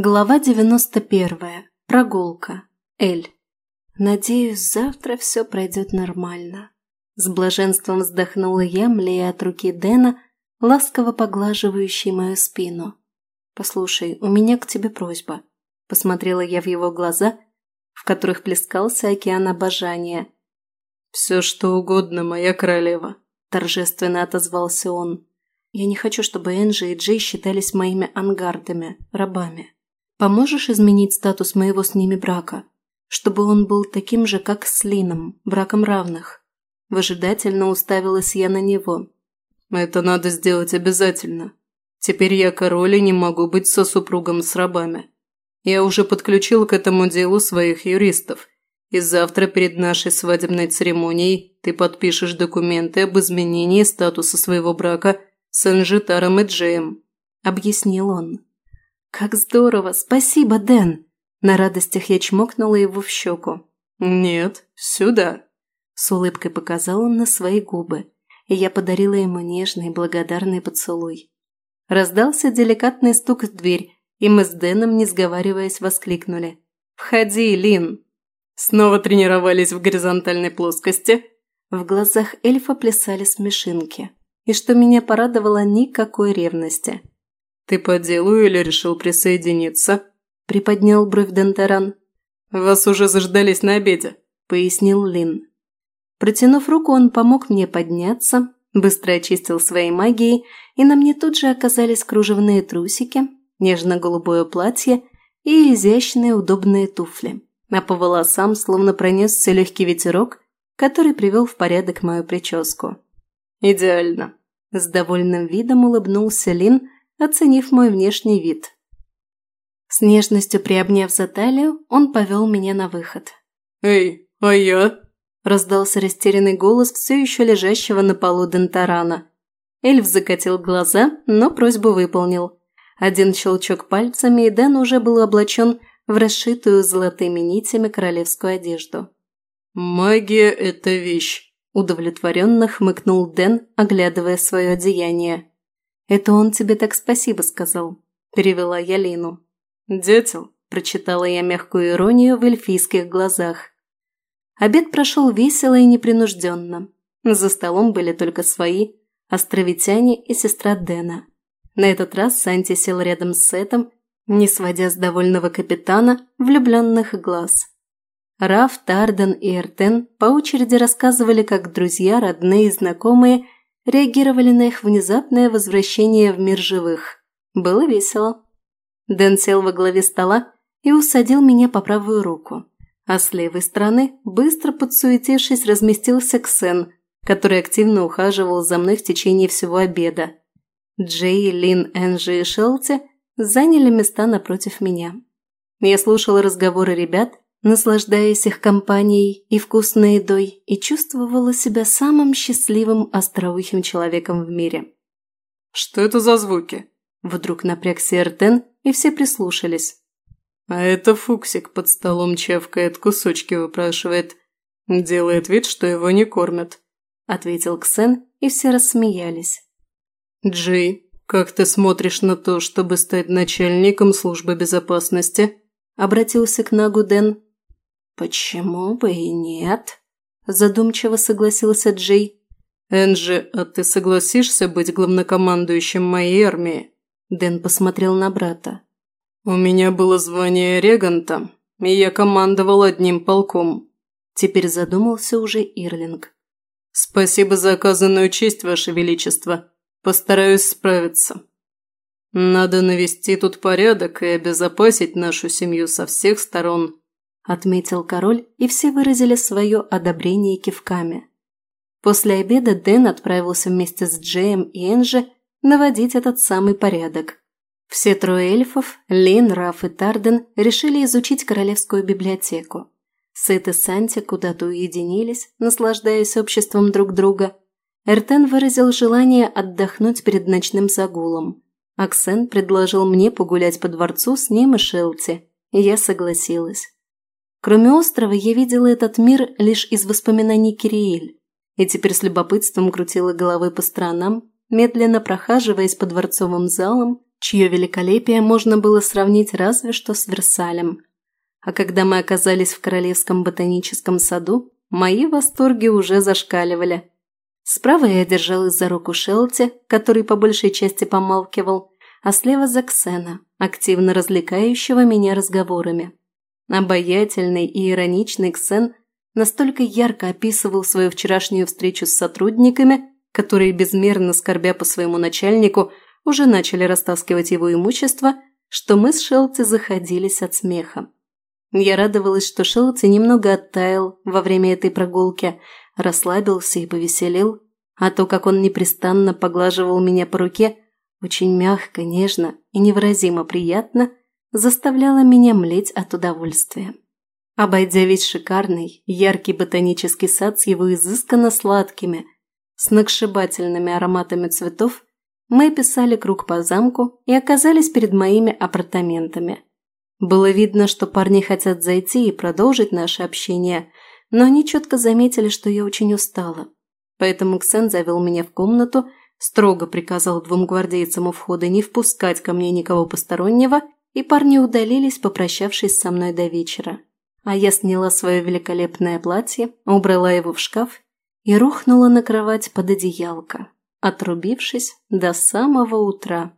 Глава 91. Прогулка. Эль. «Надеюсь, завтра все пройдет нормально». С блаженством вздохнула я, млея от руки Дэна, ласково поглаживающей мою спину. «Послушай, у меня к тебе просьба». Посмотрела я в его глаза, в которых плескался океан обожания. «Все что угодно, моя королева», – торжественно отозвался он. «Я не хочу, чтобы Энджи и Джей считались моими ангардами, рабами». Поможешь изменить статус моего с ними брака, чтобы он был таким же, как с Лином, браком равных?» Выжидательно уставилась я на него. «Это надо сделать обязательно. Теперь я король и не могу быть со супругом с рабами. Я уже подключил к этому делу своих юристов, и завтра перед нашей свадебной церемонией ты подпишешь документы об изменении статуса своего брака с Анжитаром и Джеем», – объяснил он как здорово! Спасибо, Дэн!» На радостях я чмокнула его в щеку. «Нет, сюда!» С улыбкой показал он на свои губы, и я подарила ему нежный благодарный поцелуй. Раздался деликатный стук в дверь, и мы с Дэном, не сговариваясь, воскликнули. «Входи, Лин!» «Снова тренировались в горизонтальной плоскости?» В глазах эльфа плясали смешинки. И что меня порадовало, никакой ревности – ты по-делу или решил присоединиться?» – приподнял бровь Дентаран. «Вас уже заждались на обеде», – пояснил Лин. Протянув руку, он помог мне подняться, быстро очистил своей магией, и на мне тут же оказались кружевные трусики, нежно-голубое платье и изящные удобные туфли. А по волосам словно пронесся легкий ветерок, который привел в порядок мою прическу. «Идеально!» С довольным видом улыбнулся Лин, оценив мой внешний вид. С нежностью приобняв за талию, он повел меня на выход. «Эй, а я?» – раздался растерянный голос все еще лежащего на полу Дентарана. Эльф закатил глаза, но просьбу выполнил. Один щелчок пальцами, и Дэн уже был облачен в расшитую золотыми нитями королевскую одежду. «Магия – это вещь», – удовлетворенно хмыкнул Дэн, оглядывая свое одеяние. Это он тебе так спасибо сказал», – перевела я Лину. «Дятел», – прочитала я мягкую иронию в эльфийских глазах. Обед прошел весело и непринужденно. За столом были только свои, островитяне и сестра Дэна. На этот раз Санти сел рядом с Сетом, не сводя с довольного капитана влюбленных глаз. Раф, Тарден и Эртен по очереди рассказывали, как друзья, родные и знакомые – реагировали на их внезапное возвращение в мир живых. Было весело. Дэн сел во главе стола и усадил меня по правую руку. А с левой стороны, быстро подсуетившись, разместился Ксен, который активно ухаживал за мной в течение всего обеда. Джей, Лин, Энджи и Шелти заняли места напротив меня. Я слушала разговоры ребят наслаждаясь их компанией и вкусной едой, и чувствовала себя самым счастливым остроухим человеком в мире. «Что это за звуки?» Вдруг напрягся Эртен, и все прислушались. «А это Фуксик под столом чавкает, кусочки выпрашивает. Делает вид, что его не кормят», – ответил Ксен, и все рассмеялись. «Джей, как ты смотришь на то, чтобы стать начальником службы безопасности?» – обратился к Нагу Дэн. «Почему бы и нет?» – задумчиво согласился Джей. «Энджи, а ты согласишься быть главнокомандующим моей армии?» Дэн посмотрел на брата. «У меня было звание Реганта, и я командовал одним полком». Теперь задумался уже Ирлинг. «Спасибо за оказанную честь, Ваше Величество. Постараюсь справиться. Надо навести тут порядок и обезопасить нашу семью со всех сторон» отметил король, и все выразили свое одобрение кивками. После обеда Дэн отправился вместе с Джеем и Энджи наводить этот самый порядок. Все трое эльфов, Лин, Раф и Тарден, решили изучить королевскую библиотеку. Сет и Санти куда-то уединились, наслаждаясь обществом друг друга. Эртен выразил желание отдохнуть перед ночным загулом. Аксен предложил мне погулять по дворцу с ним и Шелти, и я согласилась. Кроме острова я видела этот мир лишь из воспоминаний Кириэль, и теперь с любопытством крутила головой по сторонам, медленно прохаживаясь по дворцовым залам, чье великолепие можно было сравнить разве что с Версалем. А когда мы оказались в Королевском ботаническом саду, мои восторги уже зашкаливали. Справа я держалась за руку Шелти, который по большей части помалкивал, а слева за Ксена, активно развлекающего меня разговорами обаятельный и ироничный Ксен настолько ярко описывал свою вчерашнюю встречу с сотрудниками, которые, безмерно скорбя по своему начальнику, уже начали растаскивать его имущество, что мы с Шелти заходились от смеха. Я радовалась, что Шелти немного оттаял во время этой прогулки, расслабился и повеселил, а то, как он непрестанно поглаживал меня по руке, очень мягко, нежно и невыразимо приятно, заставляла меня млеть от удовольствия. Обойдя весь шикарный, яркий ботанический сад с его изысканно сладкими, сногсшибательными ароматами цветов, мы писали круг по замку и оказались перед моими апартаментами. Было видно, что парни хотят зайти и продолжить наше общение, но они четко заметили, что я очень устала. Поэтому Ксен завел меня в комнату, строго приказал двум гвардейцам у входа не впускать ко мне никого постороннего – и парни удалились, попрощавшись со мной до вечера. А я сняла свое великолепное платье, убрала его в шкаф и рухнула на кровать под одеялко, отрубившись до самого утра.